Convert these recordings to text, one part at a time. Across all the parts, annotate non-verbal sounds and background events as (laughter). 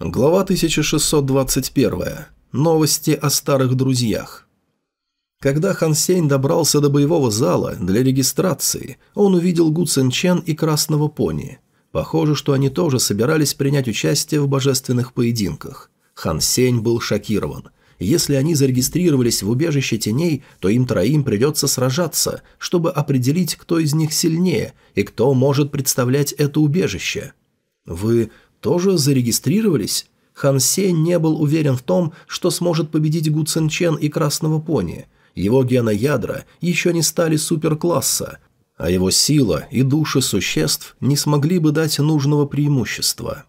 Глава 1621. Новости о старых друзьях. Когда Хан Сень добрался до боевого зала для регистрации, он увидел Гу Цин Чен и Красного Пони. Похоже, что они тоже собирались принять участие в божественных поединках. Хан Сень был шокирован. Если они зарегистрировались в убежище теней, то им троим придется сражаться, чтобы определить, кто из них сильнее и кто может представлять это убежище. «Вы тоже зарегистрировались? Хан Сень не был уверен в том, что сможет победить Гу Цин Чен и Красного Пони. Его геноядра еще не стали суперкласса, а его сила и души существ не смогли бы дать нужного преимущества.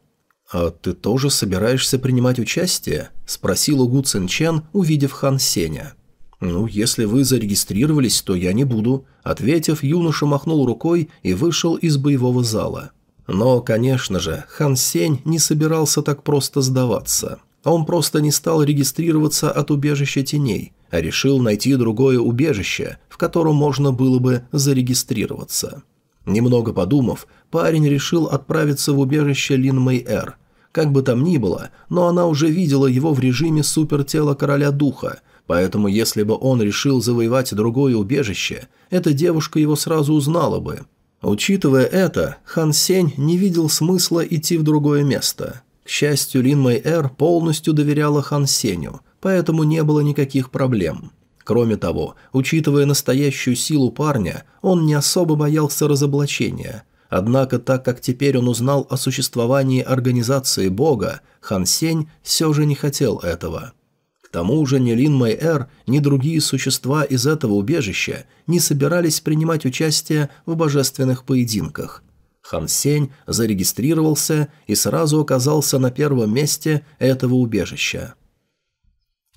«А ты тоже собираешься принимать участие?» – спросил Гу Цин Чен, увидев Хан Сеня. «Ну, если вы зарегистрировались, то я не буду», – ответив, юноша махнул рукой и вышел из боевого зала. Но, конечно же, Хан Сень не собирался так просто сдаваться. Он просто не стал регистрироваться от убежища теней, а решил найти другое убежище, в котором можно было бы зарегистрироваться. Немного подумав, парень решил отправиться в убежище Лин Мэй Эр. Как бы там ни было, но она уже видела его в режиме супертела короля духа, поэтому если бы он решил завоевать другое убежище, эта девушка его сразу узнала бы – Учитывая это, Хан Сень не видел смысла идти в другое место. К счастью, Лин Мэй Эр полностью доверяла Хан Сенью, поэтому не было никаких проблем. Кроме того, учитывая настоящую силу парня, он не особо боялся разоблачения. Однако, так как теперь он узнал о существовании организации Бога, Хан Сень все же не хотел этого. Тому же ни Лин Мэй Эр, ни другие существа из этого убежища не собирались принимать участие в божественных поединках. Хан Сень зарегистрировался и сразу оказался на первом месте этого убежища.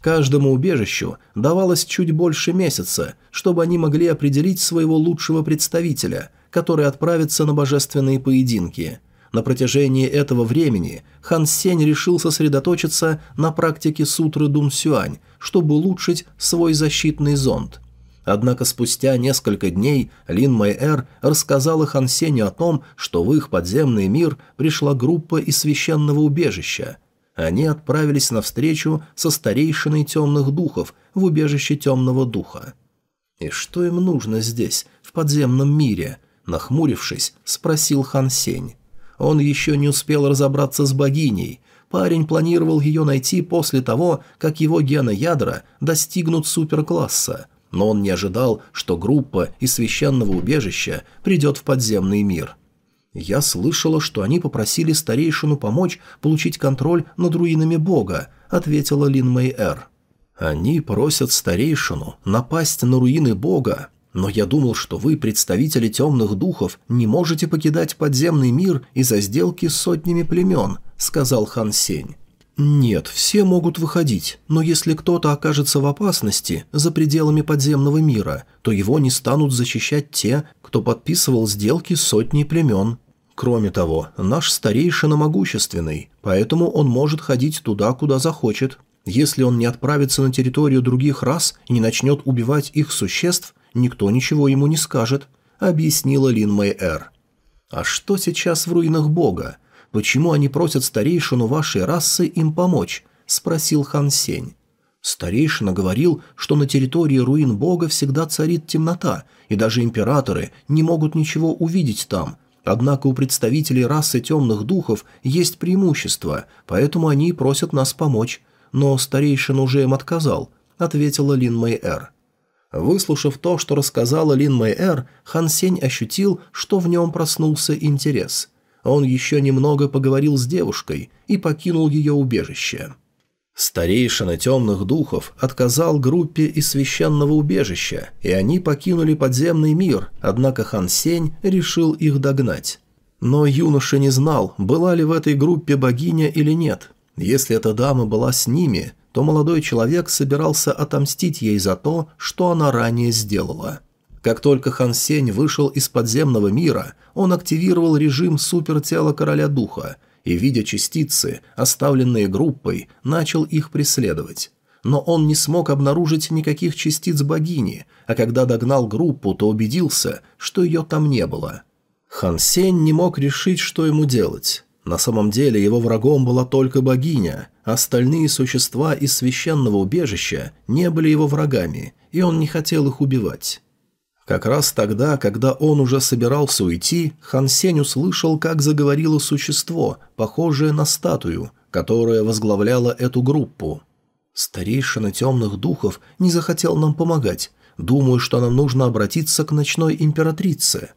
Каждому убежищу давалось чуть больше месяца, чтобы они могли определить своего лучшего представителя, который отправится на божественные поединки – на протяжении этого времени Хан Сень решил сосредоточиться на практике сутры Дун Сюань, чтобы улучшить свой защитный зонд. Однако спустя несколько дней Лин Майэр рассказала Хан Сенью о том, что в их подземный мир пришла группа из священного убежища. Они отправились на встречу со старейшиной темных духов в убежище темного духа. «И что им нужно здесь, в подземном мире?» Нахмурившись, спросил Хан Сень. Он еще не успел разобраться с богиней. Парень планировал ее найти после того, как его геноядра достигнут суперкласса. Но он не ожидал, что группа из священного убежища придет в подземный мир. «Я слышала, что они попросили старейшину помочь получить контроль над руинами бога», — ответила Лин Мэй Эр. «Они просят старейшину напасть на руины бога, но я думал, что вы, представители темных духов, не можете покидать подземный мир из-за сделки с сотнями племен», — сказал Хан Сень. «Нет, все могут выходить, но если кто-то окажется в опасности за пределами подземного мира, то его не станут защищать те, кто подписывал сделки с сотней племен. Кроме того, наш старейшина могущественный, поэтому он может ходить туда, куда захочет. Если он не отправится на территорию других рас и не начнет убивать их существ, никто ничего ему не скажет», — объяснила Лин Мэй Эр. «А что сейчас в руинах бога? Почему они просят старейшину вашей расы им помочь?» — спросил Хан Сень. Старейшина говорил, что на территории руин бога всегда царит темнота, и даже императоры не могут ничего увидеть там. Однако у представителей расы темных духов есть преимущество, поэтому они просят нас помочь. Но старейшина уже им отказал, ответила Лин Мэй Эр. Выслушав то, что рассказала Лин Мэй Хан Сень ощутил, что в нем проснулся интерес. Он еще немного поговорил с девушкой и покинул ее убежище. Старейшина темных духов отказал группе из священного убежища, и они покинули подземный мир, однако Хан Сень решил их догнать. Но юноша не знал, была ли в этой группе богиня или нет. Если эта дама была с ними, то молодой человек собирался отомстить ей за то, что она ранее сделала. Как только Хан Сень вышел из подземного мира, он активировал режим супертела короля духа и, видя частицы, оставленные группой, начал их преследовать. Но он не смог обнаружить никаких частиц богини, а когда догнал группу, то убедился, что ее там не было. Хан Сень не мог решить, что ему делать. На самом деле его врагом была только богиня, остальные существа из священного убежища не были его врагами, и он не хотел их убивать. Как раз тогда, когда он уже собирался уйти, Хан Сень услышал, как заговорило существо, похожее на статую, которая возглавляла эту группу. «Старейшина темных духов не захотел нам помогать. Думаю, что нам нужно обратиться к ночной императрице».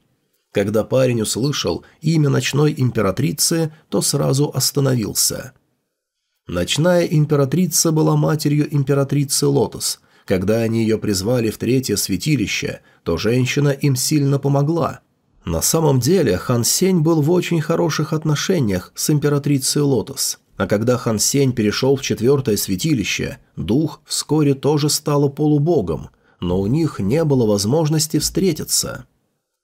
Когда парень услышал имя ночной императрицы, то сразу остановился. Ночная императрица была матерью императрицы Лотос. Когда они ее призвали в третье святилище, то женщина им сильно помогла. На самом деле Хан Сень был в очень хороших отношениях с императрицей Лотос. А когда Хан Сень перешел в четвертое святилище, дух вскоре тоже стал полубогом, но у них не было возможности встретиться.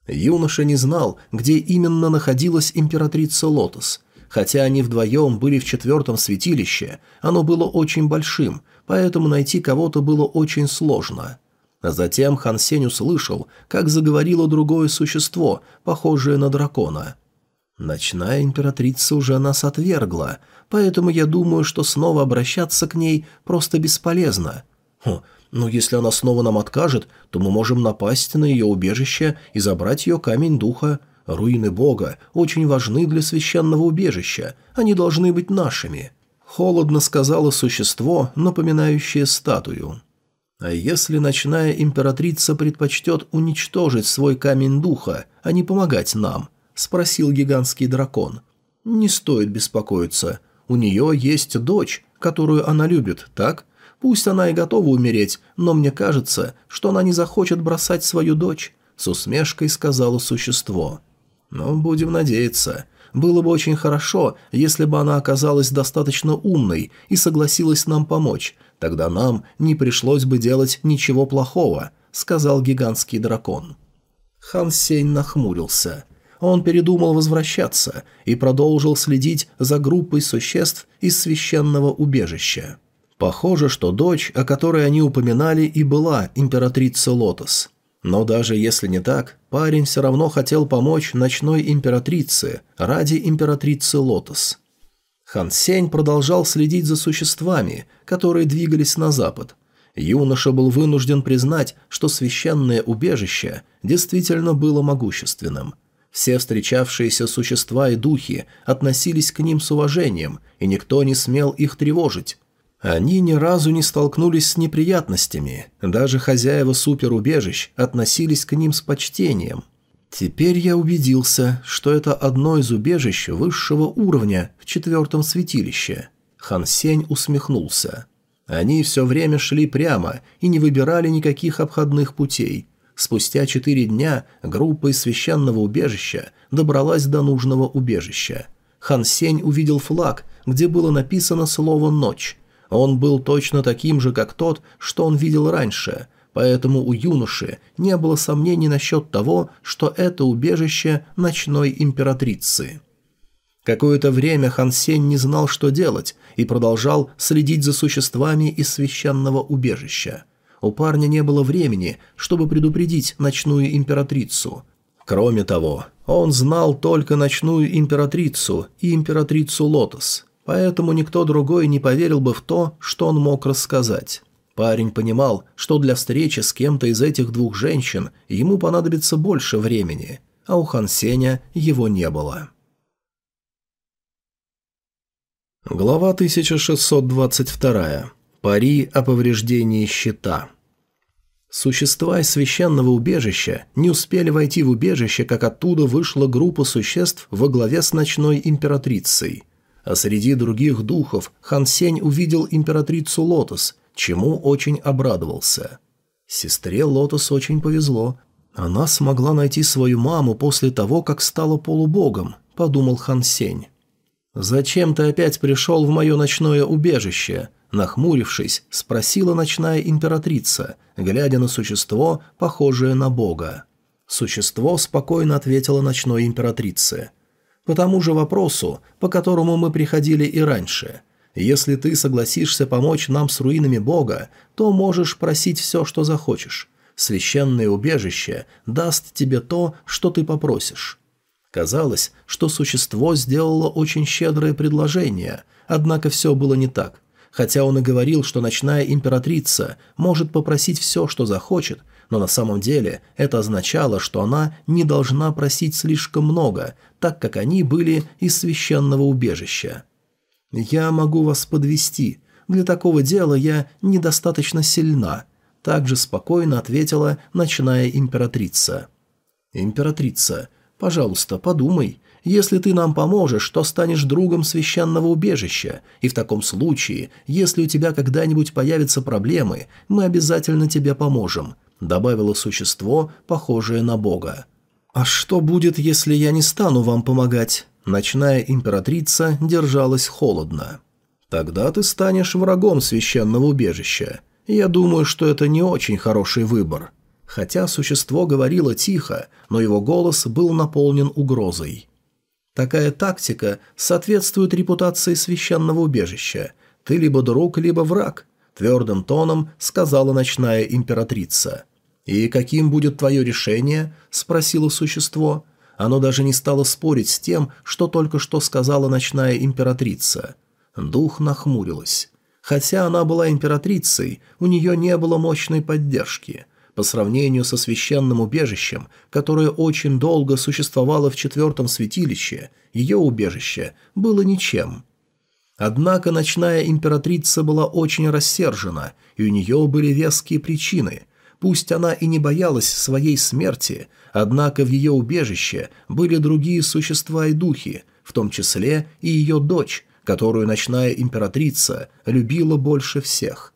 Юноша не знал, где именно находилась императрица Лотос. Хотя они вдвоем были в четвертом святилище, оно было очень большим, поэтому найти кого-то было очень сложно. Затем Хан Сень услышал, как заговорило другое существо, похожее на дракона. «Ночная императрица уже нас отвергла, поэтому я думаю, что снова обращаться к ней просто бесполезно. Хм, но если она снова нам откажет, то мы можем напасть на ее убежище и забрать ее камень духа. Руины Бога очень важны для священного убежища, они должны быть нашими». Холодно сказала существо, напоминающее статую. «А если ночная императрица предпочтет уничтожить свой камень духа, а не помогать нам?» – спросил гигантский дракон. «Не стоит беспокоиться. У нее есть дочь, которую она любит, так? Пусть она и готова умереть, но мне кажется, что она не захочет бросать свою дочь», — с усмешкой сказала существо. «Ну, будем надеяться. Было бы очень хорошо, если бы она оказалась достаточно умной и согласилась нам помочь. Тогда нам не пришлось бы делать ничего плохого», — сказал гигантский дракон. Хан Сень нахмурился. Он передумал возвращаться и продолжил следить за группой существ из священного убежища. Похоже, что дочь, о которой они упоминали, и была императрица Лотос. Но даже если не так, парень все равно хотел помочь ночной императрице ради императрицы Лотос. Хан Сень продолжал следить за существами, которые двигались на запад. Юноша был вынужден признать, что священное убежище действительно было могущественным. Все встречавшиеся существа и духи относились к ним с уважением, и никто не смел их тревожить, они ни разу не столкнулись с неприятностями, даже хозяева суперубежищ относились к ним с почтением. Теперь я убедился, что это одно из убежищ высшего уровня в четвертом святилище. Хан Сень усмехнулся. Они все время шли прямо и не выбирали никаких обходных путей. Спустя четыре дня группа из священного убежища добралась до нужного убежища. Хан Сень увидел флаг, где было написано слово «ночь», он был точно таким же, как тот, что он видел раньше, поэтому у юноши не было сомнений насчет того, что это убежище ночной императрицы. Какое-то время Хан Сень не знал, что делать, и продолжал следить за существами из священного убежища. У парня не было времени, чтобы предупредить ночную императрицу. Кроме того, он знал только ночную императрицу и императрицу Лотос – поэтому никто другой не поверил бы в то, что он мог рассказать. Парень понимал, что для встречи с кем-то из этих двух женщин ему понадобится больше времени, а у Хан Сеня его не было. Глава 1622. Пари о повреждении щита. Существа из священного убежища не успели войти в убежище, как оттуда вышла группа существ во главе с ночной императрицей – а среди других духов Хан Сень увидел императрицу Лотос, чему очень обрадовался. Сестре Лотос очень повезло. Она смогла найти свою маму после того, как стала полубогом, подумал Хан Сень. «Зачем ты опять пришел в мое ночное убежище?» Нахмурившись, спросила ночная императрица, глядя на существо, похожее на бога. Существо спокойно ответило ночной императрице – по тому же вопросу, по которому мы приходили и раньше. Если ты согласишься помочь нам с руинами Бога, то можешь просить все, что захочешь. Священное убежище даст тебе то, что ты попросишь». Казалось, что существо сделало очень щедрое предложение, однако все было не так. Хотя он и говорил, что ночная императрица может попросить все, что захочет, но на самом деле это означало, что она не должна просить слишком много, так как они были из священного убежища. «Я могу вас подвести. Для такого дела я недостаточно сильна», – также спокойно ответила ночная императрица. «Императрица, пожалуйста, подумай. Если ты нам поможешь, то станешь другом священного убежища, и в таком случае, если у тебя когда-нибудь появятся проблемы, мы обязательно тебе поможем добавило существо, похожее на бога. «А что будет, если я не стану вам помогать?» Ночная императрица держалась холодно. «Тогда ты станешь врагом священного убежища. Я думаю, что это не очень хороший выбор». Хотя существо говорило тихо, но его голос был наполнен угрозой. Такая тактика соответствует репутации священного убежища. Ты либо друг, либо враг, твердым тоном сказала ночная императрица. «И каким будет твое решение?» – спросило существо. Оно даже не стало спорить с тем, что только что сказала ночная императрица. Дух нахмурилась. Хотя она была императрицей, у нее не было мощной поддержки. По сравнению со священным убежищем, которое очень долго существовало в четвертом святилище, ее убежище было ничем. Однако ночная императрица была очень рассержена, и у нее были веские причины – Пусть она и не боялась своей смерти, однако в ее убежище были другие существа и духи, в том числе и ее дочь, которую ночная императрица любила больше всех.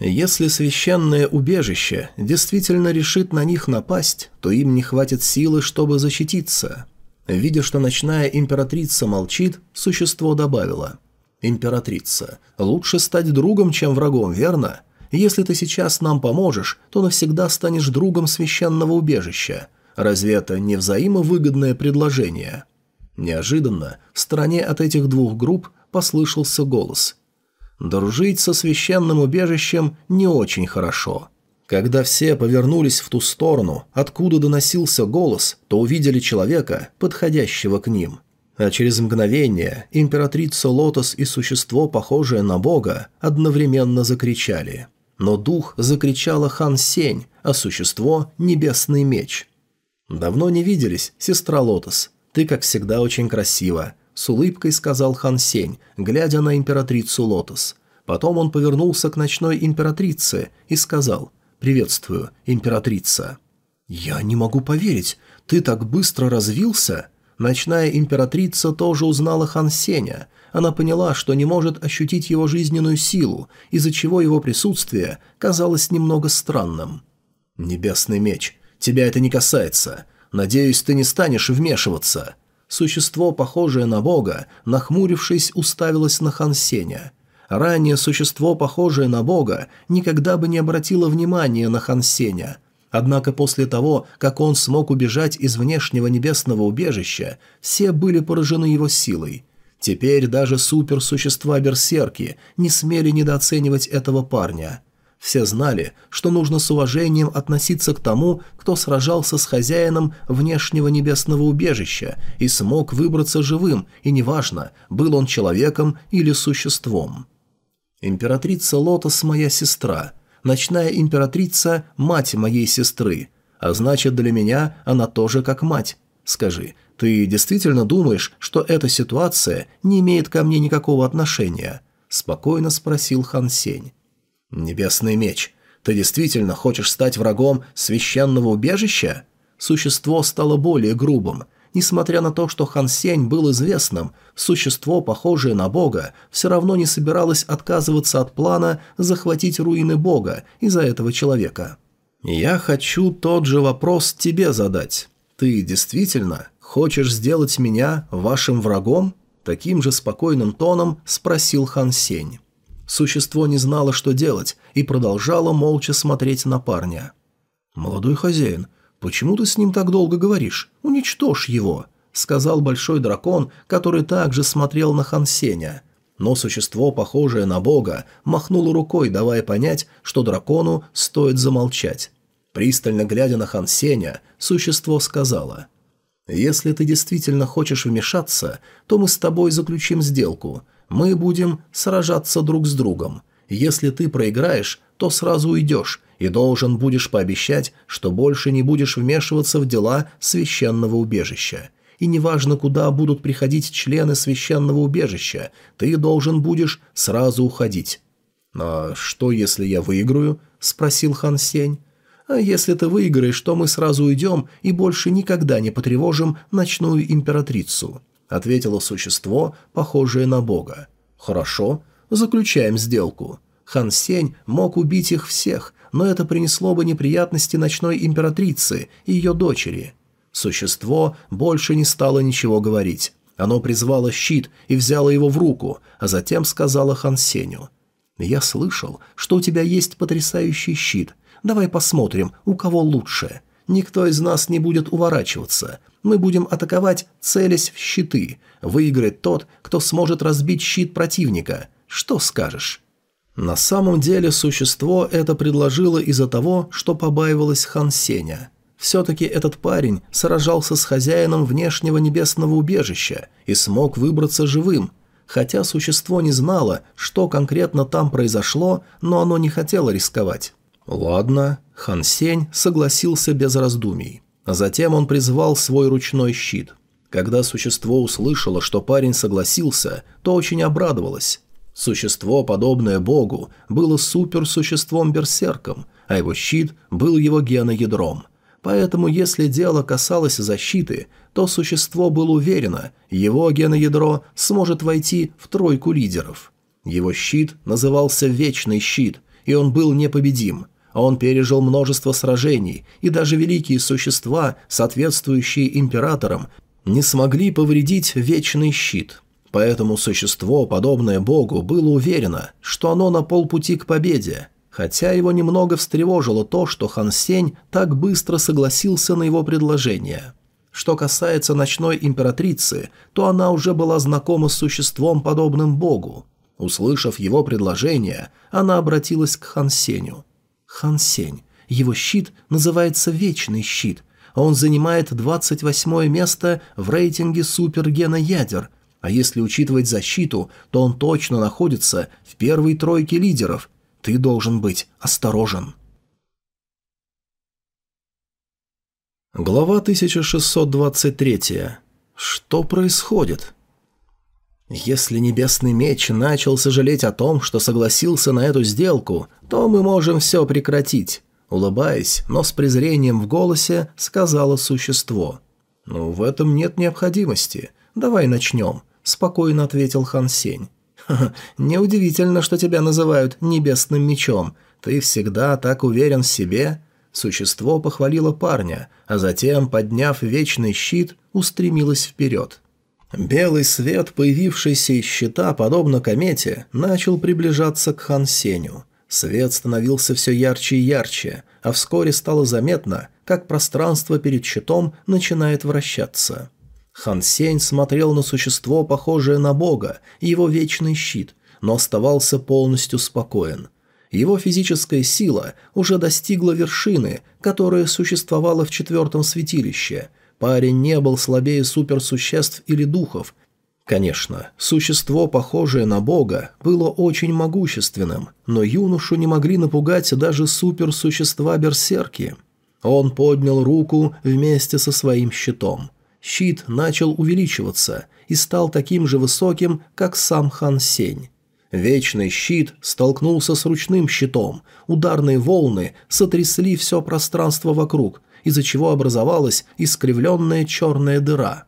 Если священное убежище действительно решит на них напасть, то им не хватит силы, чтобы защититься. Видя, что ночная императрица молчит, существо добавило. «Императрица, лучше стать другом, чем врагом, верно? Если ты сейчас нам поможешь, то навсегда станешь другом священного убежища. Разве это не взаимовыгодное предложение?» Неожиданно в стороне от этих двух групп послышался голос. «Дружить со священным убежищем не очень хорошо». Когда все повернулись в ту сторону, откуда доносился голос, то увидели человека, подходящего к ним. А через мгновение императрица Лотос и существо, похожее на бога, одновременно закричали – но дух закричала Хан Сень, а существо – Небесный Меч. «Давно не виделись, сестра Лотос. Ты, как всегда, очень красива», – с улыбкой сказал Хан Сень, глядя на императрицу Лотос. Потом он повернулся к ночной императрице и сказал «Приветствую, императрица». «Я не могу поверить, ты так быстро развился?» Ночная императрица тоже узнала Хан Сеня – она поняла, что не может ощутить его жизненную силу, из-за чего его присутствие казалось немного странным. «Небесный меч, тебя это не касается. Надеюсь, ты не станешь вмешиваться». Существо, похожее на бога, нахмурившись, уставилось на Хан Сеня. Ранее существо, похожее на бога, никогда бы не обратило внимания на Хан Сеня. Однако после того, как он смог убежать из внешнего небесного убежища, все были поражены его силой – Теперь даже суперсущества-берсерки не смели недооценивать этого парня. Все знали, что нужно с уважением относиться к тому, кто сражался с хозяином внешнего небесного убежища и смог выбраться живым, и неважно, был он человеком или существом. Императрица Лотос – моя сестра. Ночная императрица – мать моей сестры. А значит, для меня она тоже как мать. Скажи, «Ты действительно думаешь, что эта ситуация не имеет ко мне никакого отношения?» – спокойно спросил Хан Сень. «Небесный меч, ты действительно хочешь стать врагом священного убежища?» Существо стало более грубым. Несмотря на то, что Хан Сень был известным, существо, похожее на бога, все равно не собиралось отказываться от плана захватить руины бога из-за этого человека. «Я хочу тот же вопрос тебе задать. Ты действительно «Хочешь сделать меня вашим врагом?» Таким же спокойным тоном спросил Хан Сень. Существо не знало, что делать, и продолжало молча смотреть на парня. «Молодой хозяин, почему ты с ним так долго говоришь? Уничтожь его!» — сказал большой дракон, который также смотрел на Хан Сеня. Но существо, похожее на бога, махнуло рукой, давая понять, что дракону стоит замолчать. Пристально глядя на Хан Сеня, существо сказала — Если ты действительно хочешь вмешаться, то мы с тобой заключим сделку. Мы будем сражаться друг с другом. Если ты проиграешь, то сразу уйдешь и должен будешь пообещать, что больше не будешь вмешиваться в дела священного убежища. И неважно, куда будут приходить члены священного убежища, ты должен будешь сразу уходить. «А что, если я выиграю?» – спросил Хан Сень. «А если ты выиграешь, то мы сразу уйдем и больше никогда не потревожим ночную императрицу», – ответило существо, похожее на бога. «Хорошо, заключаем сделку». Хан Сень мог убить их всех, но это принесло бы неприятности ночной императрице и ее дочери. Существо больше не стало ничего говорить. Оно призвало щит и взяло его в руку, а затем сказала Хан Сеню. «Я слышал, что у тебя есть потрясающий щит. Давай посмотрим, у кого лучше. Никто из нас не будет уворачиваться. Мы будем атаковать, целясь в щиты. Выиграет тот, кто сможет разбить щит противника. Что скажешь?» На самом деле существо это предложило из-за того, что побаивалось Хан Сеня. Все-таки этот парень сражался с хозяином внешнего небесного убежища и смог выбраться живым. Хотя существо не знало, что конкретно там произошло, но оно не хотело рисковать. Ладно, Хан Сень согласился без раздумий. Затем он призвал свой ручной щит. Когда существо услышало, что парень согласился, то очень обрадовалось. Существо, подобное богу, было суперсуществом-берсерком, а его щит был его геноядром. Поэтому, если дело касалось защиты, то существо было уверено, его геноядро сможет войти в тройку лидеров. Его щит назывался «Вечный щит», и он был непобедим – он пережил множество сражений, и даже великие существа, соответствующие императорам, не смогли повредить вечный щит. Поэтому существо, подобное богу, было уверено, что оно на полпути к победе, хотя его немного встревожило то, что Хан Сень так быстро согласился на его предложение. Что касается ночной императрицы, то она уже была знакома с существом, подобным богу. Услышав его предложение, она обратилась к Хан Сенью. Хан Сень. Его щит называется «Вечный щит», он занимает 28 место в рейтинге супергена ядер, а если учитывать защиту, то он точно находится в первой тройке лидеров. Ты должен быть осторожен. Глава 1623. Что происходит? Если Небесный Меч начал сожалеть о том, что согласился на эту сделку, то мы можем все прекратить», — улыбаясь, но с презрением в голосе, сказала существо. «Ну, в этом нет необходимости. Давай начнем», — спокойно ответил Хан Сень. «Ха неудивительно, что тебя называют Небесным Мечом. Ты всегда так уверен в себе». Существо похвалило парня, а затем, подняв вечный щит, устремилось вперед. Белый свет, появившийся из щита, подобно комете, начал приближаться к Хан Сеню. Свет становился все ярче и ярче, а вскоре стало заметно, как пространство перед щитом начинает вращаться. Хан Сень смотрел на существо, похожее на бога, и его вечный щит, но оставался полностью спокоен. Его физическая сила уже достигла вершины, которая существовала в четвертом святилище – Парень не был слабее суперсуществ или духов. Конечно, существо, похожее на бога, было очень могущественным, но юношу не могли напугать даже суперсущества-берсерки. Он поднял руку вместе со своим щитом. Щит начал увеличиваться и стал таким же высоким, как сам Хан Сень. Вечный щит столкнулся с ручным щитом, ударные волны сотрясли все пространство вокруг, из-за чего образовалась искривленная черная дыра.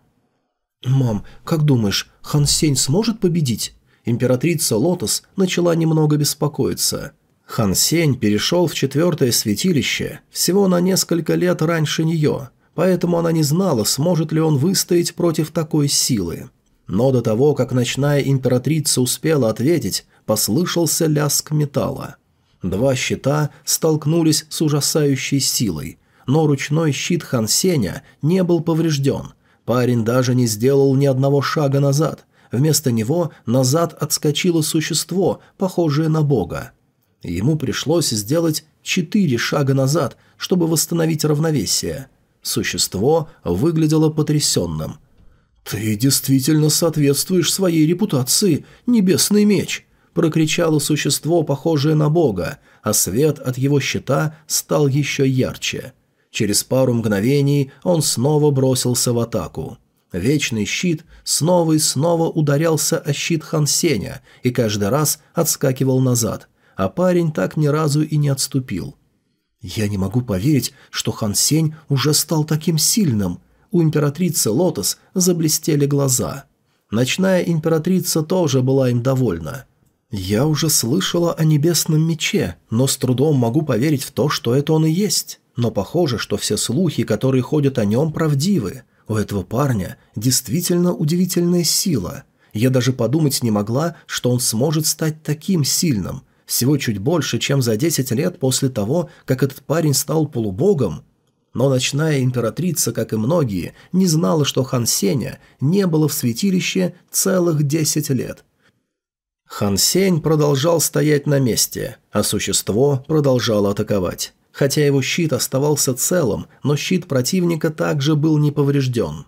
«Мам, как думаешь, Хан Сень сможет победить?» Императрица Лотос начала немного беспокоиться. Хан Сень перешел в четвертое святилище всего на несколько лет раньше нее, поэтому она не знала, сможет ли он выстоять против такой силы. Но до того, как ночная императрица успела ответить, послышался лязг металла. Два щита столкнулись с ужасающей силой, но ручной щит Хан Сеня не был поврежден. Парень даже не сделал ни одного шага назад. Вместо него назад отскочило существо, похожее на бога. Ему пришлось сделать четыре шага назад, чтобы восстановить равновесие. Существо выглядело потрясенным. «Ты действительно соответствуешь своей репутации, небесный меч!» – прокричало существо, похожее на бога, а свет от его щита стал еще ярче. Через пару мгновений он снова бросился в атаку. Вечный щит снова и снова ударялся о щит Хан Сеня и каждый раз отскакивал назад, а парень так ни разу и не отступил. «Я не могу поверить, что Хан Сень уже стал таким сильным», у императрицы Лотос заблестели глаза. Ночная императрица тоже была им довольна. «Я уже слышала о небесном мече, но с трудом могу поверить в то, что это он и есть. Но похоже, что все слухи, которые ходят о нем, правдивы. У этого парня действительно удивительная сила. Я даже подумать не могла, что он сможет стать таким сильным. Всего чуть больше, чем за 10 лет после того, как этот парень стал полубогом. Но ночная императрица, как и многие, не знала, что Хан Сеня не было в святилище целых 10 лет. Хан Сень продолжал стоять на месте, а существо продолжало атаковать. Хотя его щит оставался целым, но щит противника также был не поврежден.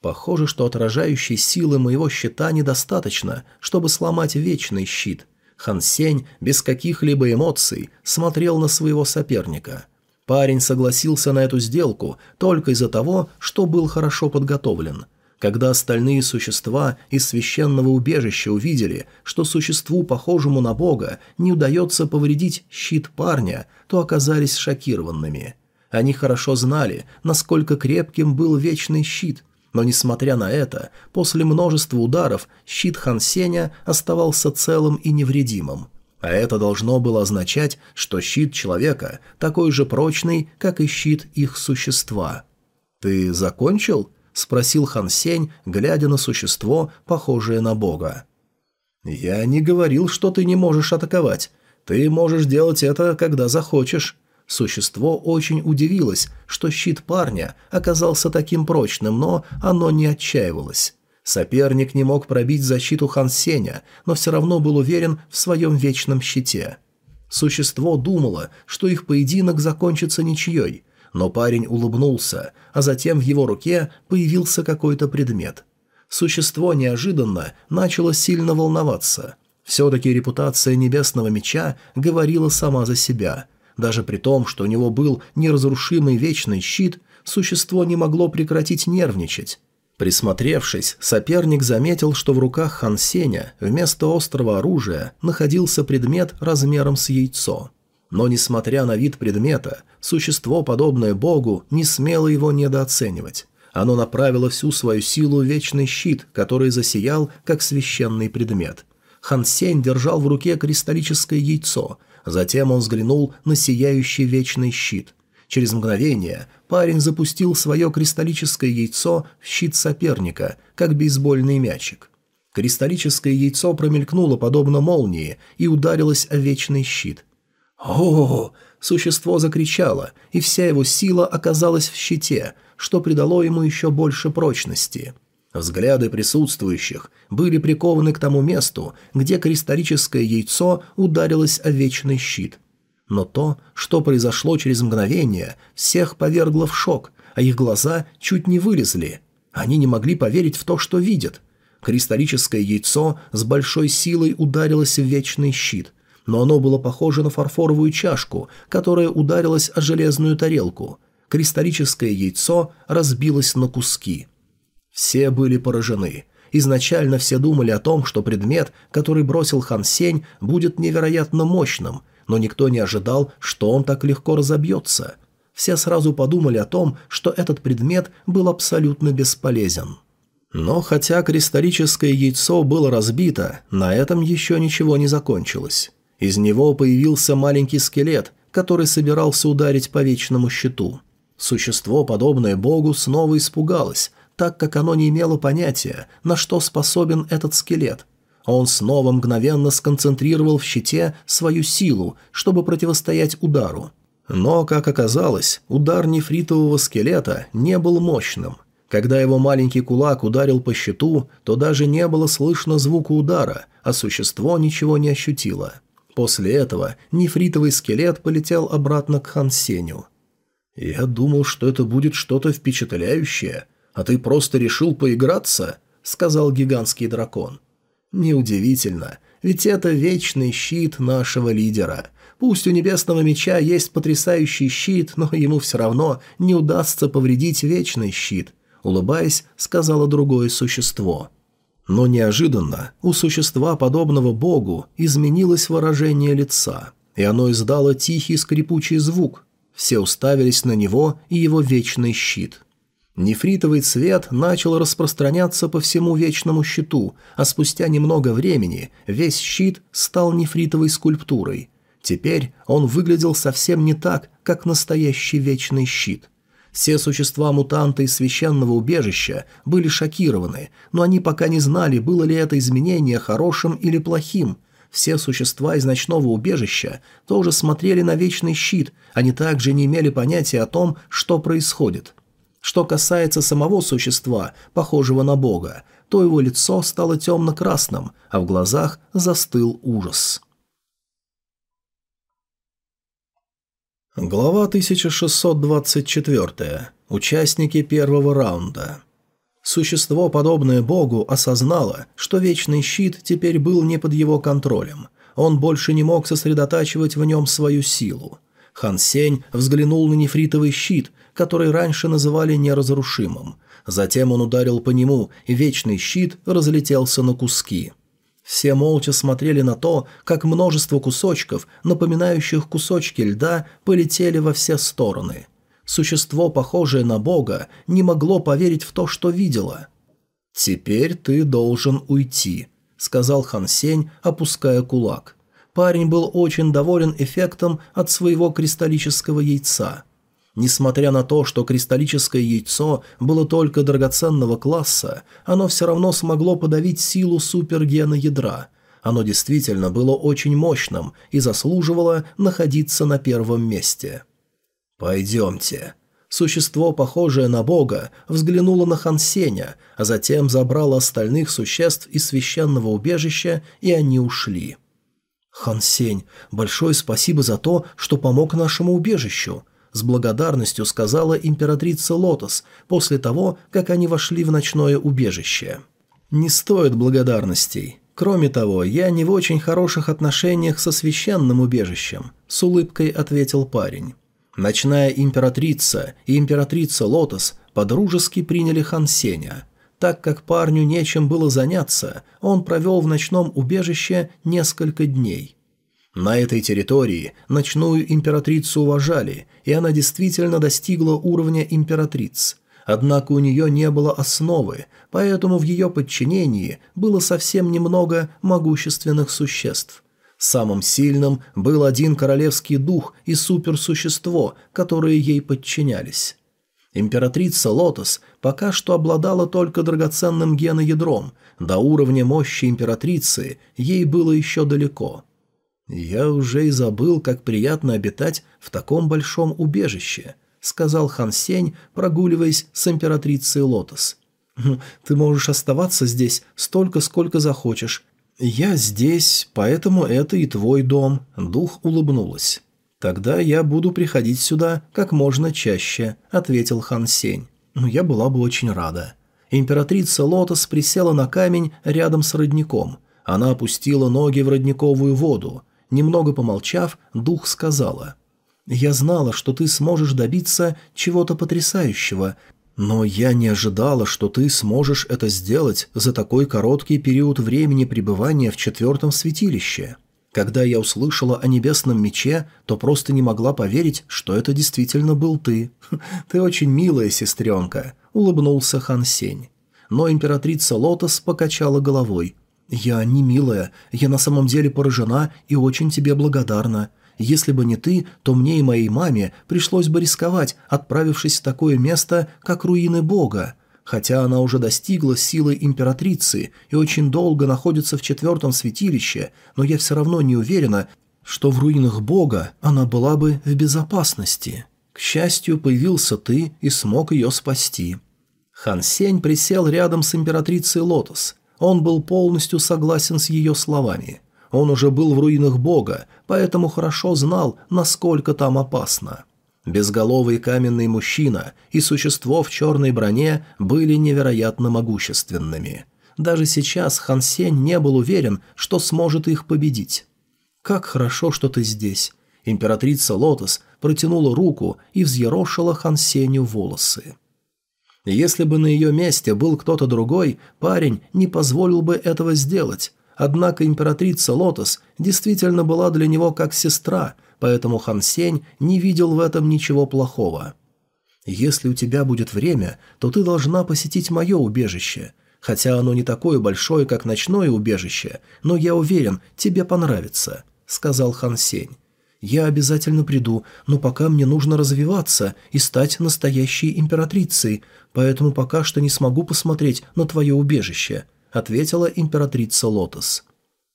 Похоже, что отражающей силы моего щита недостаточно, чтобы сломать вечный щит. Хан Сень без каких-либо эмоций смотрел на своего соперника. Парень согласился на эту сделку только из-за того, что был хорошо подготовлен. Когда остальные существа из священного убежища увидели, что существу, похожему на бога, не удается повредить щит парня, то оказались шокированными. Они хорошо знали, насколько крепким был вечный щит, но, несмотря на это, после множества ударов щит Хан Сеня оставался целым и невредимым. А это должно было означать, что щит человека такой же прочный, как и щит их существа. «Ты закончил?» — спросил Хан Сень, глядя на существо, похожее на бога. «Я не говорил, что ты не можешь атаковать. Ты можешь делать это, когда захочешь». Существо очень удивилось, что щит парня оказался таким прочным, но оно не отчаивалось. Соперник не мог пробить защиту Хан Сеня, но все равно был уверен в своем вечном щите. Существо думало, что их поединок закончится ничьей, но парень улыбнулся, а затем в его руке появился какой-то предмет. Существо неожиданно начало сильно волноваться. Все-таки репутация Небесного Меча говорила сама за себя. Даже при том, что у него был неразрушимый вечный щит, существо не могло прекратить нервничать. Присмотревшись, соперник заметил, что в руках Хан Сеня вместо острого оружия находился предмет размером с яйцо. Но, несмотря на вид предмета, существо, подобное Богу, не смело его недооценивать. Оно направило всю свою силу в вечный щит, который засиял, как священный предмет. Хан Сень держал в руке кристаллическое яйцо, затем он взглянул на сияющий вечный щит. Через мгновение парень запустил свое кристаллическое яйцо в щит соперника, как бейсбольный мячик. Кристаллическое яйцо промелькнуло подобно молнии и ударилось о вечный щит – о, Существо закричало, и вся его сила оказалась в щите, что придало ему еще больше прочности. Взгляды присутствующих были прикованы к тому месту, где кристаллическое яйцо ударилось о вечный щит. Но то, что произошло через мгновение, всех повергло в шок, а их глаза чуть не вылезли. Они не могли поверить в то, что видят. Кристаллическое яйцо с большой силой ударилось в вечный щит – но оно было похоже на фарфоровую чашку, которая ударилась о железную тарелку. Кристаллическое яйцо разбилось на куски. Все были поражены. Изначально все думали о том, что предмет, который бросил Хан Сень, будет невероятно мощным, но никто не ожидал, что он так легко разобьется. Все сразу подумали о том, что этот предмет был абсолютно бесполезен. Но хотя кристаллическое яйцо было разбито, на этом еще ничего не закончилось. Из него появился маленький скелет, который собирался ударить по вечному щиту. Существо, подобное богу, снова испугалось, так как оно не имело понятия, на что способен этот скелет. Он снова мгновенно сконцентрировал в щите свою силу, чтобы противостоять удару. Но, как оказалось, удар нефритового скелета не был мощным. Когда его маленький кулак ударил по щиту, то даже не было слышно звука удара, а существо ничего не ощутило. После этого нефритовый скелет полетел обратно к Хан Сеню. «Я думал, что это будет что-то впечатляющее, а ты просто решил поиграться?» — сказал гигантский дракон. «Неудивительно, ведь это вечный щит нашего лидера. Пусть у Небесного Меча есть потрясающий щит, но ему все равно не удастся повредить вечный щит», — улыбаясь, сказала другое существо. Но неожиданно у существа, подобного богу, изменилось выражение лица, и оно издало тихий скрипучий звук. Все уставились на него и его вечный щит. Нефритовый цвет начал распространяться по всему вечному щиту, а спустя немного времени весь щит стал нефритовой скульптурой. Теперь он выглядел совсем не так, как настоящий вечный щит. Все существа-мутанты из священного убежища были шокированы, но они пока не знали, было ли это изменение хорошим или плохим. Все существа из ночного убежища тоже смотрели на вечный щит, они также не имели понятия о том, что происходит. Что касается самого существа, похожего на бога, то его лицо стало темно-красным, а в глазах застыл ужас. Глава 1624. Участники первого раунда. Существо, подобное богу, осознало, что Вечный Щит теперь был не под его контролем. Он больше не мог сосредотачивать в нем свою силу. Хан Сень взглянул на нефритовый щит, который раньше называли неразрушимым. Затем он ударил по нему, и Вечный Щит разлетелся на куски – все молча смотрели на то, как множество кусочков, напоминающих кусочки льда, полетели во все стороны. Существо, похожее на бога, не могло поверить в то, что видело. «Теперь ты должен уйти», — сказал Хан Сень, опуская кулак. Парень был очень доволен эффектом от своего кристаллического яйца — Несмотря на то, что кристаллическое яйцо было только драгоценного класса, оно все равно смогло подавить силу супергена ядра. Оно действительно было очень мощным и заслуживало находиться на первом месте. «Пойдемте». Существо, похожее на бога, взглянуло на Хансеня, а затем забрало остальных существ из священного убежища, и они ушли. «Хансень, большое спасибо за то, что помог нашему убежищу», с благодарностью сказала императрица Лотос после того, как они вошли в ночное убежище. «Не стоит благодарностей. Кроме того, я не в очень хороших отношениях со священным убежищем», – с улыбкой ответил парень. Ночная императрица и императрица Лотос подружески приняли Хан Сеня. Так как парню нечем было заняться, он провел в ночном убежище несколько дней. На этой территории ночную императрицу уважали, и она действительно достигла уровня императриц. Однако у нее не было основы, поэтому в ее подчинении было совсем немного могущественных существ. Самым сильным был один королевский дух и суперсущество, которые ей подчинялись. Императрица Лотос пока что обладала только драгоценным геноядром, до уровня мощи императрицы ей было еще далеко – «Я уже и забыл, как приятно обитать в таком большом убежище», — сказал Хан Сень, прогуливаясь с императрицей Лотос. «Хм, «Ты можешь оставаться здесь столько, сколько захочешь. Я здесь, поэтому это и твой дом», — дух улыбнулась. «Тогда я буду приходить сюда как можно чаще», — ответил Хан Сень. «Но я была бы очень рада». Императрица Лотос присела на камень рядом с родником. Она опустила ноги в родниковую воду. Немного помолчав, дух сказала. «Я знала, что ты сможешь добиться чего-то потрясающего, но я не ожидала, что ты сможешь это сделать за такой короткий период времени пребывания в четвертом святилище. Когда я услышала о небесном мече, то просто не могла поверить, что это действительно был ты. (laughs) Ты очень милая сестренка», — улыбнулся Хан Сень. Но императрица Лотос покачала головой. «Я не милая, я на самом деле поражена и очень тебе благодарна. Если бы не ты, то мне и моей маме пришлось бы рисковать, отправившись в такое место, как руины Бога. Хотя она уже достигла силы императрицы и очень долго находится в четвертом святилище, но я все равно не уверена, что в руинах Бога она была бы в безопасности. К счастью, появился ты и смог ее спасти». Хан Сень присел рядом с императрицей Лотос – он был полностью согласен с ее словами. Он уже был в руинах бога, поэтому хорошо знал, насколько там опасно. Безголовый каменный мужчина и существо в черной броне были невероятно могущественными. Даже сейчас Хан Сень не был уверен, что сможет их победить. «Как хорошо, что ты здесь!» Императрица Лотос протянула руку и взъерошила Хан Сенью волосы. Если бы на ее месте был кто-то другой, парень не позволил бы этого сделать. Однако императрица Лотос действительно была для него как сестра, поэтому Хан Сень не видел в этом ничего плохого. «Если у тебя будет время, то ты должна посетить мое убежище. Хотя оно не такое большое, как ночное убежище, но я уверен, тебе понравится», — сказал Хан Сень. «Я обязательно приду, но пока мне нужно развиваться и стать настоящей императрицей, поэтому пока что не смогу посмотреть на твое убежище», — ответила императрица Лотос.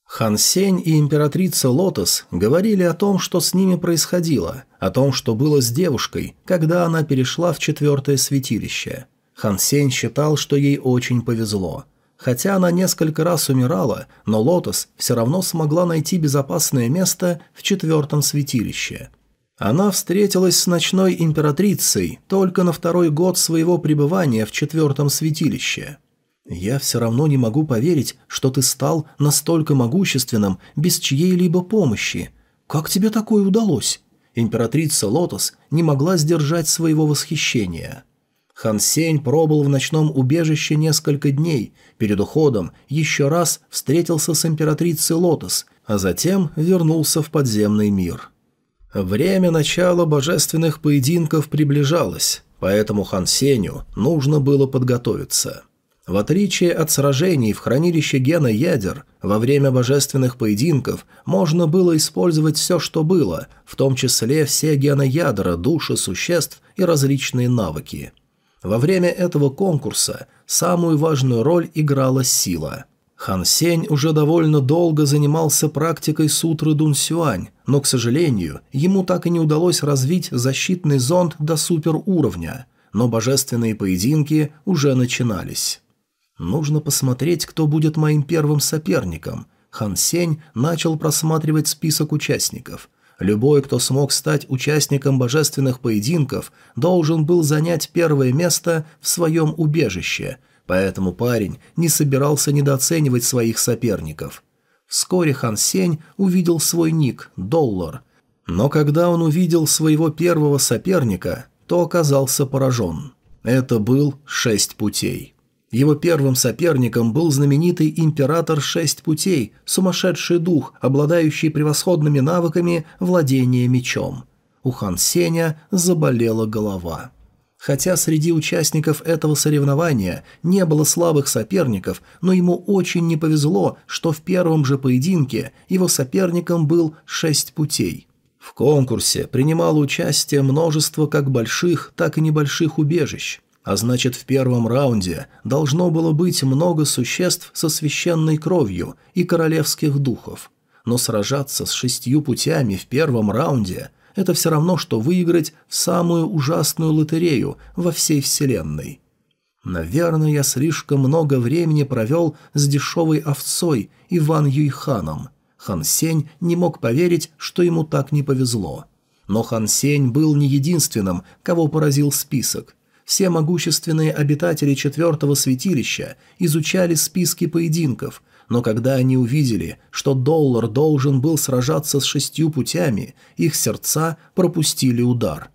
Хан Сень и императрица Лотос говорили о том, что с ними происходило, о том, что было с девушкой, когда она перешла в четвертое святилище. Хан Сень считал, что ей очень повезло. Хотя она несколько раз умирала, но Лотос все равно смогла найти безопасное место в четвертом святилище. Она встретилась с ночной императрицей только на второй год своего пребывания в четвертом святилище. «Я все равно не могу поверить, что ты стал настолько могущественным без чьей-либо помощи. Как тебе такое удалось?» Императрица Лотос не могла сдержать своего восхищения. Хан Сень пробыл в ночном убежище несколько дней, перед уходом еще раз встретился с императрицей Лотос, а затем вернулся в подземный мир. Время начала божественных поединков приближалось, поэтому Хан Сенью нужно было подготовиться. В отличие от сражений в хранилище гена ядер, во время божественных поединков можно было использовать все, что было, в том числе все геноядра, души существ и различные навыки. Во время этого конкурса самую важную роль играла сила. Хан Сень уже довольно долго занимался практикой сутры Дун Сюань, но, к сожалению, ему так и не удалось развить защитный зонд до суперуровня, но божественные поединки уже начинались. «Нужно посмотреть, кто будет моим первым соперником», Хан Сень начал просматривать список участников – Любой, кто смог стать участником божественных поединков, должен был занять первое место в своем убежище, поэтому парень не собирался недооценивать своих соперников. Вскоре Хан Сень увидел свой ник – Доллар. Но когда он увидел своего первого соперника, то оказался поражен. Это был Шесть Путей. Его первым соперником был знаменитый император Шесть Путей, сумасшедший дух, обладающий превосходными навыками владения мечом. У Хан Сеня заболела голова. Хотя среди участников этого соревнования не было слабых соперников, но ему очень не повезло, что в первом же поединке его соперником был Шесть Путей. В конкурсе принимало участие множество как больших, так и небольших убежищ. А значит, в первом раунде должно было быть много существ со священной кровью и королевских духов. Но сражаться с шестью путями в первом раунде – это все равно, что выиграть в самую ужасную лотерею во всей вселенной. Наверное, я слишком много времени провел с дешевой овцой Иван Юйханом. Хан Сень не мог поверить, что ему так не повезло. Но Хан Сень был не единственным, кого поразил список. Все могущественные обитатели четвертого святилища изучали списки поединков, но когда они увидели, что доллар должен был сражаться с шестью путями, их сердца пропустили удар.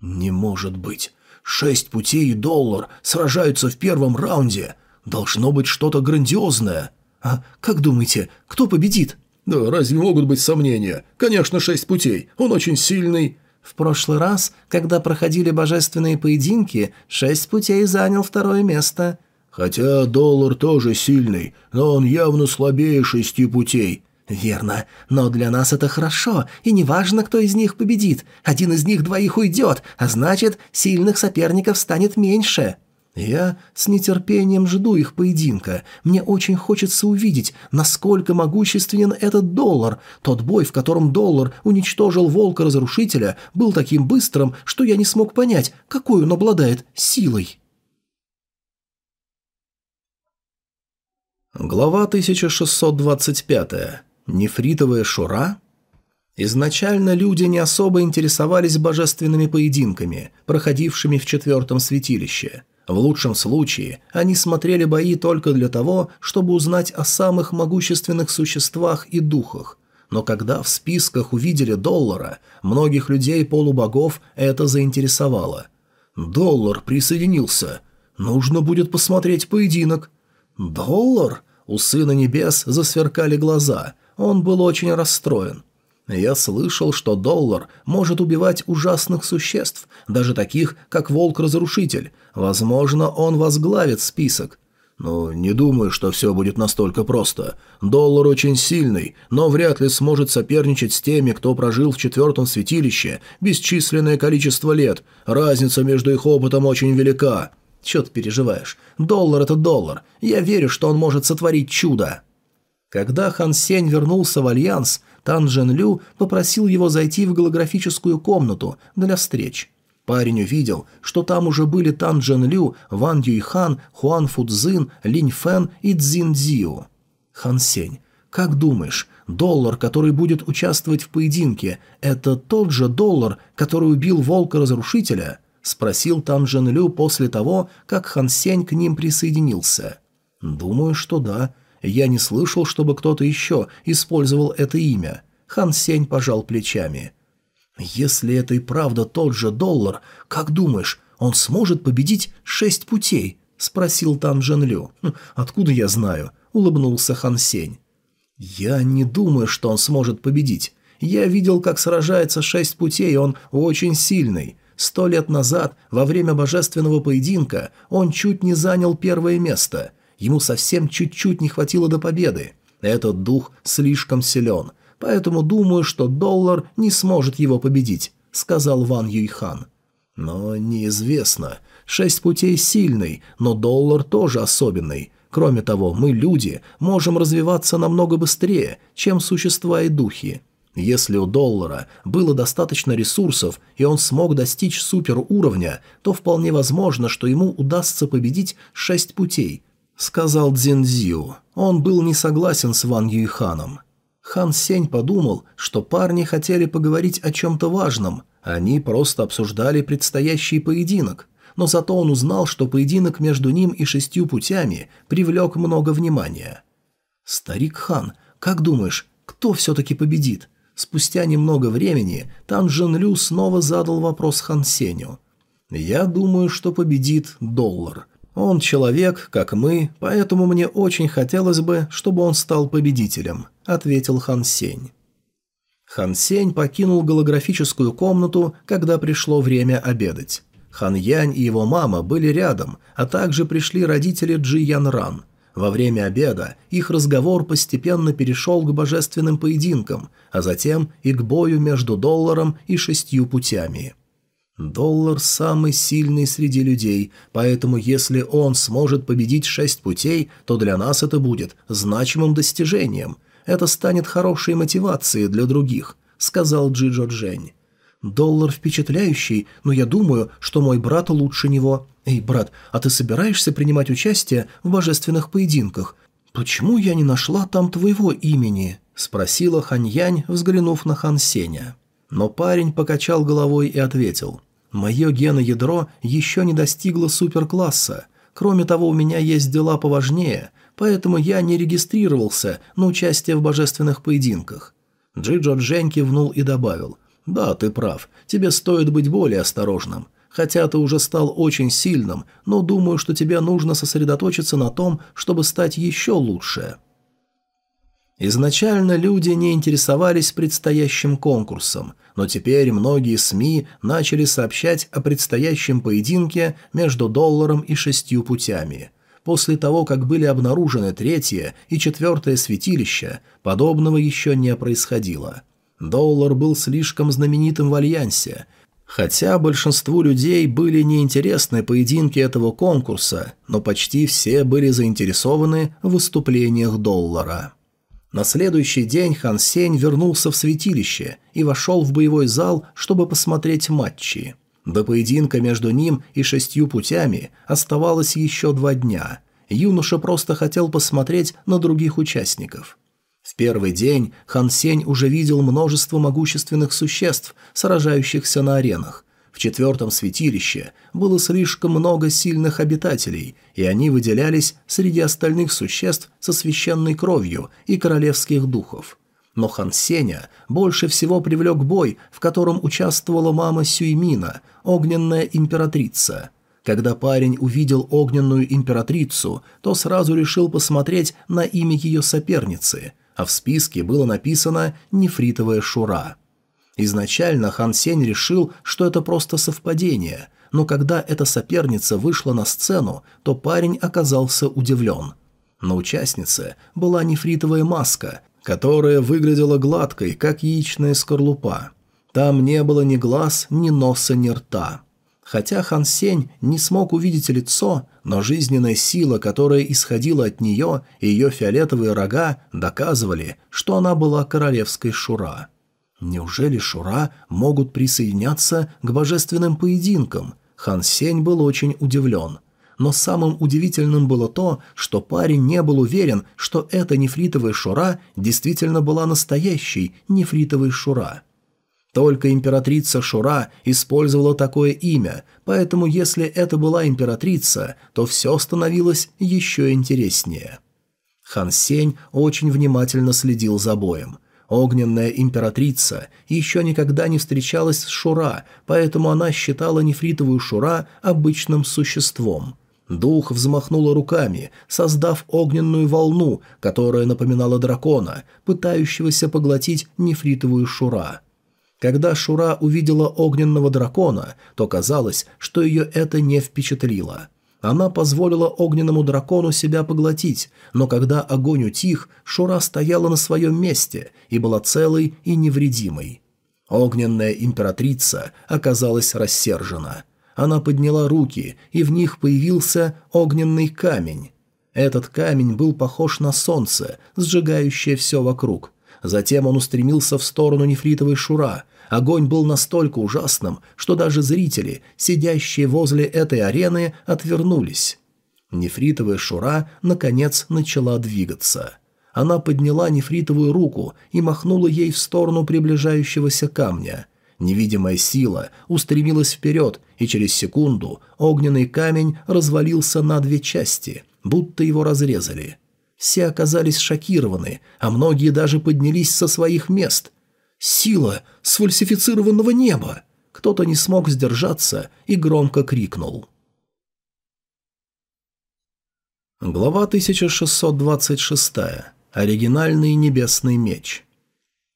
«Не может быть! Шесть путей и доллар сражаются в первом раунде! Должно быть что-то грандиозное! А как думаете, кто победит?» «Да разве могут быть сомнения? Конечно, шесть путей. Он очень сильный. В прошлый раз, когда проходили божественные поединки, шесть путей занял второе место. Хотя доллар тоже сильный, но он явно слабее шести путей. «Верно, но для нас это хорошо, и неважно, кто из них победит. Один из них двоих уйдет, а значит, сильных соперников станет меньше». Я с нетерпением жду их поединка. Мне очень хочется увидеть, насколько могущественен этот доллар. Тот бой, в котором доллар уничтожил волка-разрушителя, был таким быстрым, что я не смог понять, какой он обладает силой. Глава 1625. Нефритовая шура? Изначально люди не особо интересовались божественными поединками, проходившими в четвертом святилище. В лучшем случае они смотрели бои только для того, чтобы узнать о самых могущественных существах и духах. Но когда в списках увидели доллара, многих людей-полубогов это заинтересовало. «Доллар присоединился. Нужно будет посмотреть поединок». «Доллар?» У Сына Небес засверкали глаза. Он был очень расстроен. Я слышал, что доллар может убивать ужасных существ, даже таких, как Волк-Разрушитель. Возможно, он возглавит список. Но не думаю, что все будет настолько просто. Доллар очень сильный, но вряд ли сможет соперничать с теми, кто прожил в четвертом святилище бесчисленное количество лет. Разница между их опытом очень велика. Че ты переживаешь? Доллар – это доллар. Я верю, что он может сотворить чудо. Когда Хан Сень вернулся в Альянс, Тан Джен Лю попросил его зайти в голографическую комнату для встреч. Парень увидел, что там уже были Тан Джен Лю, Ван Юйхан, Хуан Фудзин, Линь Фэн и Цзин Дзио. Хан Сень, как думаешь, доллар, который будет участвовать в поединке, это тот же доллар, который убил Волка-Разрушителя? Спросил Тан Джен Лю после того, как Хан Сень к ним присоединился. Думаю, что да. Я не слышал, чтобы кто-то еще использовал это имя. Хан Сень пожал плечами. «Если это и правда тот же доллар, как думаешь, он сможет победить шесть путей?» – спросил Тан Джен Лю. «Хм, «Откуда я знаю?» – улыбнулся Хан Сень. «Я не думаю, что он сможет победить. Я видел, как сражается шесть путей, он очень сильный. Сто лет назад, во время божественного поединка, он чуть не занял первое место – Ему совсем чуть-чуть не хватило до победы. Этот дух слишком силен, поэтому думаю, что доллар не сможет его победить», — сказал Ван Юйхан. «Но неизвестно. Шесть путей сильный, но доллар тоже особенный. Кроме того, мы, люди, можем развиваться намного быстрее, чем существа и духи. Если у доллара было достаточно ресурсов, и он смог достичь суперуровня, то вполне возможно, что ему удастся победить шесть путей, — сказал Цзиньцзю. Он был не согласен с Ван Юйханом. Хан Сень подумал, что парни хотели поговорить о чем-то важном, они просто обсуждали предстоящий поединок, но зато он узнал, что поединок между ним и шестью путями привлек много внимания. «Старик Хан, как думаешь, кто все-таки победит?» Спустя немного времени Тан Жен Лю снова задал вопрос Хан Сеню. «Я думаю, что победит доллар», он человек, как мы, поэтому мне очень хотелось бы, чтобы он стал победителем», — ответил Хан Сень. Хан Сень покинул голографическую комнату, когда пришло время обедать. Хан Янь и его мама были рядом, а также пришли родители Джи Ян Ран. Во время обеда их разговор постепенно перешел к божественным поединкам, а затем и к бою между долларом и шестью путями. Доллар самый сильный среди людей, поэтому если он сможет победить шесть путей, то для нас это будет значимым достижением. Это станет хорошей мотивацией для других», — сказал Джиджо Джень. «Доллар впечатляющий, но я думаю, что мой брат лучше него. Эй, брат, а ты собираешься принимать участие в божественных поединках? Почему я не нашла там твоего имени?» — спросила Ханьянь, взглянув на Хан Сеня. Но парень покачал головой и ответил. «Мое геноядро еще не достигло суперкласса. Кроме того, у меня есть дела поважнее, поэтому я не регистрировался на участие в божественных поединках». Джиджо Джен кивнул и добавил. «Да, ты прав. Тебе стоит быть более осторожным. Хотя ты уже стал очень сильным, но думаю, что тебе нужно сосредоточиться на том, чтобы стать еще лучше». Изначально люди не интересовались предстоящим конкурсом, но теперь многие СМИ начали сообщать о предстоящем поединке между долларом и шестью путями. После того, как были обнаружены третье и четвертое святилища, подобного еще не происходило. Доллар был слишком знаменитым в Альянсе, Хотя большинству людей были неинтересны поединки этого конкурса, но почти все были заинтересованы в выступлениях доллара. На следующий день Хан Сень вернулся в святилище и вошел в боевой зал, чтобы посмотреть матчи. До поединка между ним и шестью путями оставалось еще два дня. Юноша просто хотел посмотреть на других участников. В первый день Хан Сень уже видел множество могущественных существ, сражающихся на аренах. В четвертом святилище было слишком много сильных обитателей, и они выделялись среди остальных существ со священной кровью и королевских духов. Но Хан Сеня больше всего привлек бой, в котором участвовала мама Сюймина, огненная императрица. Когда парень увидел огненную императрицу, то сразу решил посмотреть на имя ее соперницы, а в списке было написано «Нефритовая Шура». Изначально Хан Сень решил, что это просто совпадение, но когда эта соперница вышла на сцену, то парень оказался удивлен. На участнице была нефритовая маска, которая выглядела гладкой, как яичная скорлупа. Там не было ни глаз, ни носа, ни рта. Хотя Хан Сень не смог увидеть лицо, но жизненная сила, которая исходила от нее, и ее фиолетовые рога доказывали, что она была королевской Шура. Неужели Шура могут присоединяться к божественным поединкам? Хан Сень был очень удивлен но самым удивительным было то, что парень не был уверен, что эта нефритовая шура действительно была настоящей нефритовой шура. Только императрица Шура использовала такое имя, поэтому если это была императрица, то все становилось еще интереснее. Хан Сень очень внимательно следил за боем. Огненная императрица еще никогда не встречалась с Шура, поэтому она считала нефритовую Шура обычным существом – Дух взмахнула руками, создав огненную волну, которая напоминала дракона, пытающегося поглотить нефритовую Шура. Когда Шура увидела огненного дракона, то казалось, что ее это не впечатлило. Она позволила огненному дракону себя поглотить, но когда огонь утих, Шура стояла на своем месте и была целой и невредимой. Огненная императрица оказалась рассержена – она подняла руки, и в них появился огненный камень. Этот камень был похож на солнце, сжигающее все вокруг. Затем он устремился в сторону нефритовой шура. Огонь был настолько ужасным, что даже зрители, сидящие возле этой арены, отвернулись. Нефритовая шура, наконец, начала двигаться. Она подняла нефритовую руку и махнула ей в сторону приближающегося камня – Невидимая сила устремилась вперед, и через секунду огненный камень развалился на две части, будто его разрезали. Все оказались шокированы, а многие даже поднялись со своих мест. «Сила сфальсифицированного неба!» Кто-то не смог сдержаться и громко крикнул. Глава 1626. Оригинальный небесный меч.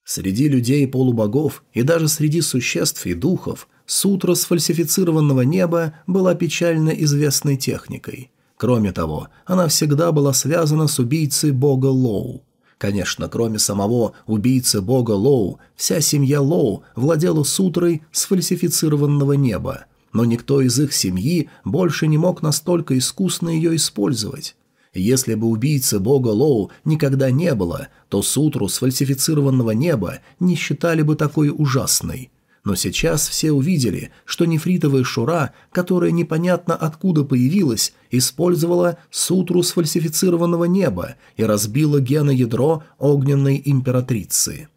Среди людей полубогов и даже среди существ и духов сутра сфальсифицированного неба была печально известной техникой. Кроме того, она всегда была связана с убийцей бога Лоу. Конечно, кроме самого убийцы бога Лоу, вся семья Лоу владела сутрой сфальсифицированного неба, но никто из их семьи больше не мог настолько искусно ее использовать. Если бы убийцы бога Лоу никогда не было, то сутру сфальсифицированного неба не считали бы такой ужасной. Но сейчас все увидели, что нефритовая шура, которая непонятно откуда появилась, использовала сутру сфальсифицированного неба и разбила геноядро огненной императрицы.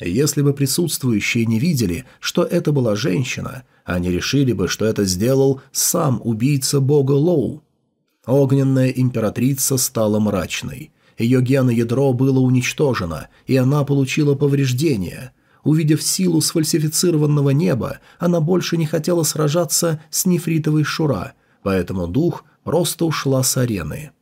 Если бы присутствующие не видели, что это была женщина, они решили бы, что это сделал сам убийца бога Лоу. Огненная императрица стала мрачной. Ее геноядро было уничтожено, и она получила повреждения. Увидев силу сфальсифицированного неба, она больше не хотела сражаться с нефритовой Шура, поэтому дух просто ушла с арены.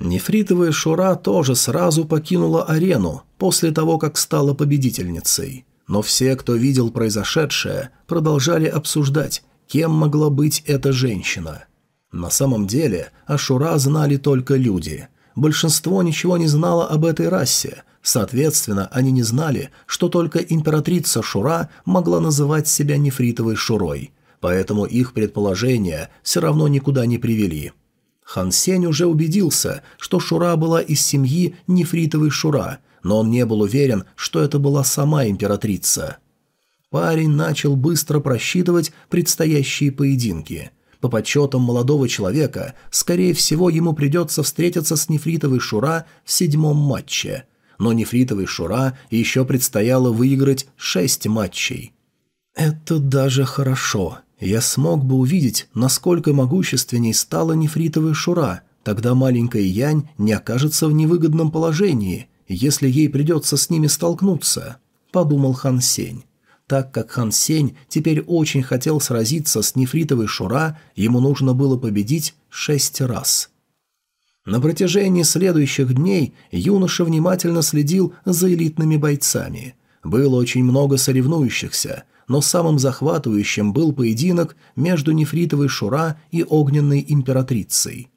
Нефритовая Шура тоже сразу покинула арену после того, как стала победительницей. Но все, кто видел произошедшее, продолжали обсуждать, кем могла быть эта женщина – на самом деле Ашура знали только люди. Большинство ничего не знало об этой расе, соответственно, они не знали, что только императрица Шура могла называть себя нефритовой Шурой, поэтому их предположения все равно никуда не привели. Хан Сень уже убедился, что Шура была из семьи нефритовой Шура, но он не был уверен, что это была сама императрица. Парень начал быстро просчитывать предстоящие поединки – по подсчетам молодого человека, скорее всего, ему придется встретиться с нефритовой Шура в седьмом матче. Но нефритовый Шура еще предстояло выиграть шесть матчей. «Это даже хорошо. Я смог бы увидеть, насколько могущественней стала нефритовая Шура, тогда маленькая Янь не окажется в невыгодном положении, если ей придется с ними столкнуться», — подумал Хан Сень. Так как Хан Сень теперь очень хотел сразиться с нефритовой Шура, ему нужно было победить шесть раз. На протяжении следующих дней юноша внимательно следил за элитными бойцами. Было очень много соревнующихся, но самым захватывающим был поединок между нефритовой Шура и огненной императрицей.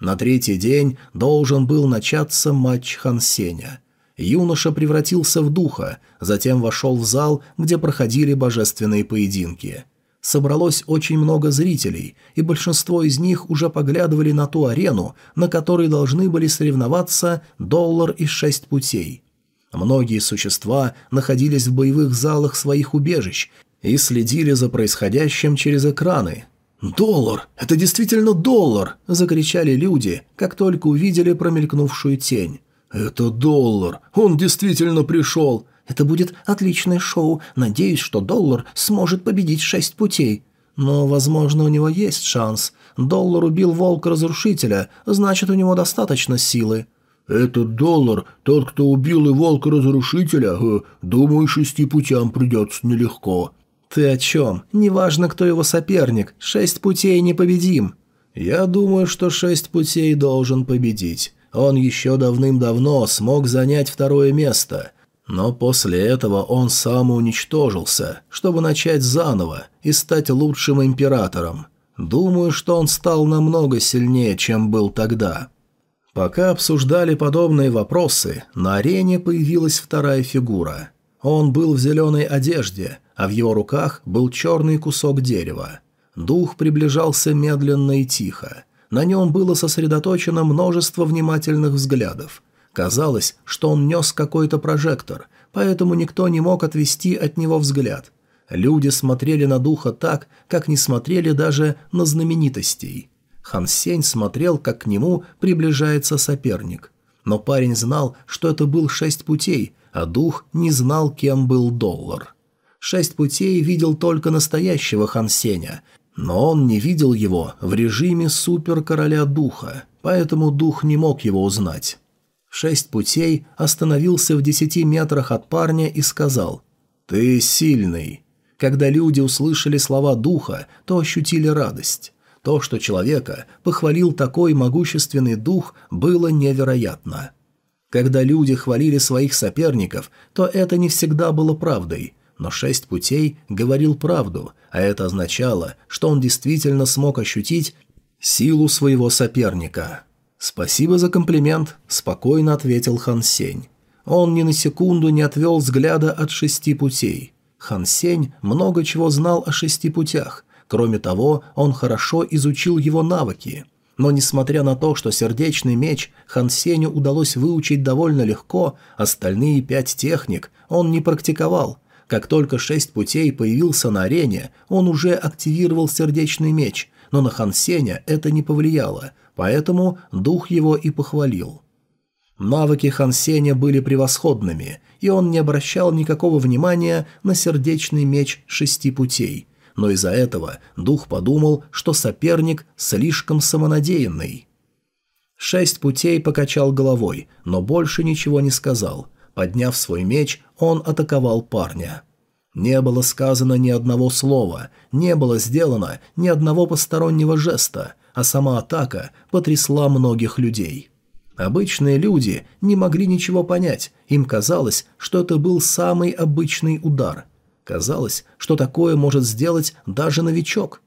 На третий день должен был начаться матч Хан Сеня – юноша превратился в духа, затем вошел в зал, где проходили божественные поединки. Собралось очень много зрителей, и большинство из них уже поглядывали на ту арену, на которой должны были соревноваться доллар и шесть путей. Многие существа находились в боевых залах своих убежищ и следили за происходящим через экраны. «Доллар! Это действительно доллар!» – закричали люди, как только увидели промелькнувшую тень. «Это доллар! Он действительно пришел!» «Это будет отличное шоу. Надеюсь, что доллар сможет победить шесть путей». «Но, возможно, у него есть шанс. Доллар убил волка-разрушителя, значит, у него достаточно силы». «Этот доллар, тот, кто убил и волка-разрушителя, э, думаю, шести путям придется нелегко». «Ты о чем? Неважно, кто его соперник. Шесть путей непобедим». «Я думаю, что шесть путей должен победить. Он еще давным-давно смог занять второе место, но после этого он самоуничтожился, чтобы начать заново и стать лучшим императором. Думаю, что он стал намного сильнее, чем был тогда. Пока обсуждали подобные вопросы, на арене появилась вторая фигура. Он был в зеленой одежде, а в его руках был черный кусок дерева. Дух приближался медленно и тихо. На нем было сосредоточено множество внимательных взглядов. Казалось, что он нес какой-то прожектор, поэтому никто не мог отвести от него взгляд. Люди смотрели на духа так, как не смотрели даже на знаменитостей. Хан Сень смотрел, как к нему приближается соперник. Но парень знал, что это был шесть путей, а дух не знал, кем был доллар. Шесть путей видел только настоящего Хан Сеня, но он не видел его в режиме супер-короля духа, поэтому дух не мог его узнать. Шесть путей остановился в десяти метрах от парня и сказал «Ты сильный». Когда люди услышали слова духа, то ощутили радость. То, что человека похвалил такой могущественный дух, было невероятно. Когда люди хвалили своих соперников, то это не всегда было правдой – но шесть путей говорил правду, а это означало, что он действительно смог ощутить силу своего соперника. «Спасибо за комплимент», – спокойно ответил Хан Сень. Он ни на секунду не отвел взгляда от шести путей. Хан Сень много чего знал о шести путях. Кроме того, он хорошо изучил его навыки. Но несмотря на то, что сердечный меч Хан Сеню удалось выучить довольно легко, остальные пять техник он не практиковал – как только шесть путей появился на арене, он уже активировал сердечный меч, но на Хан Сеня это не повлияло, поэтому дух его и похвалил. Навыки Хан Сеня были превосходными, и он не обращал никакого внимания на сердечный меч шести путей, но из-за этого дух подумал, что соперник слишком самонадеянный. Шесть путей покачал головой, но больше ничего не сказал – Подняв свой меч, он атаковал парня. Не было сказано ни одного слова, не было сделано ни одного постороннего жеста, а сама атака потрясла многих людей. Обычные люди не могли ничего понять, им казалось, что это был самый обычный удар. Казалось, что такое может сделать даже новичок.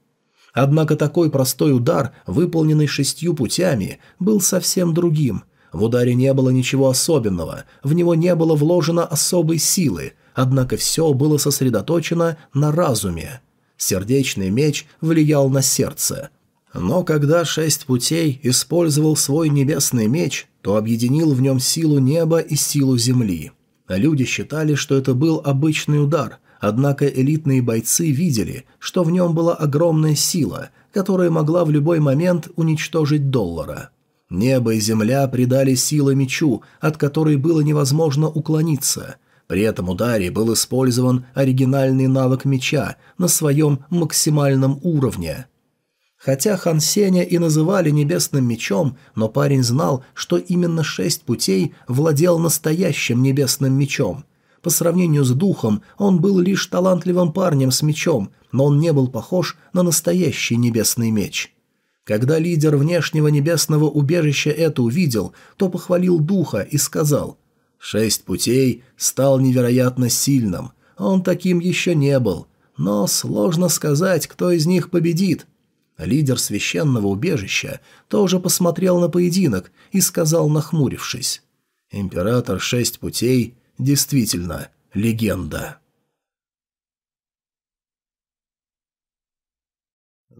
Однако такой простой удар, выполненный шестью путями, был совсем другим – в ударе не было ничего особенного, в него не было вложено особой силы, однако все было сосредоточено на разуме. Сердечный меч влиял на сердце. Но когда шесть путей использовал свой небесный меч, то объединил в нем силу неба и силу земли. Люди считали, что это был обычный удар, однако элитные бойцы видели, что в нем была огромная сила, которая могла в любой момент уничтожить доллара. Небо и земля придали силы мечу, от которой было невозможно уклониться. При этом ударе был использован оригинальный навык меча на своем максимальном уровне. Хотя Хан Сеня и называли небесным мечом, но парень знал, что именно шесть путей владел настоящим небесным мечом. По сравнению с духом, он был лишь талантливым парнем с мечом, но он не был похож на настоящий небесный меч. Когда лидер внешнего небесного убежища это увидел, то похвалил духа и сказал «Шесть путей стал невероятно сильным, он таким еще не был, но сложно сказать, кто из них победит». Лидер священного убежища тоже посмотрел на поединок и сказал, нахмурившись «Император Шесть Путей действительно легенда».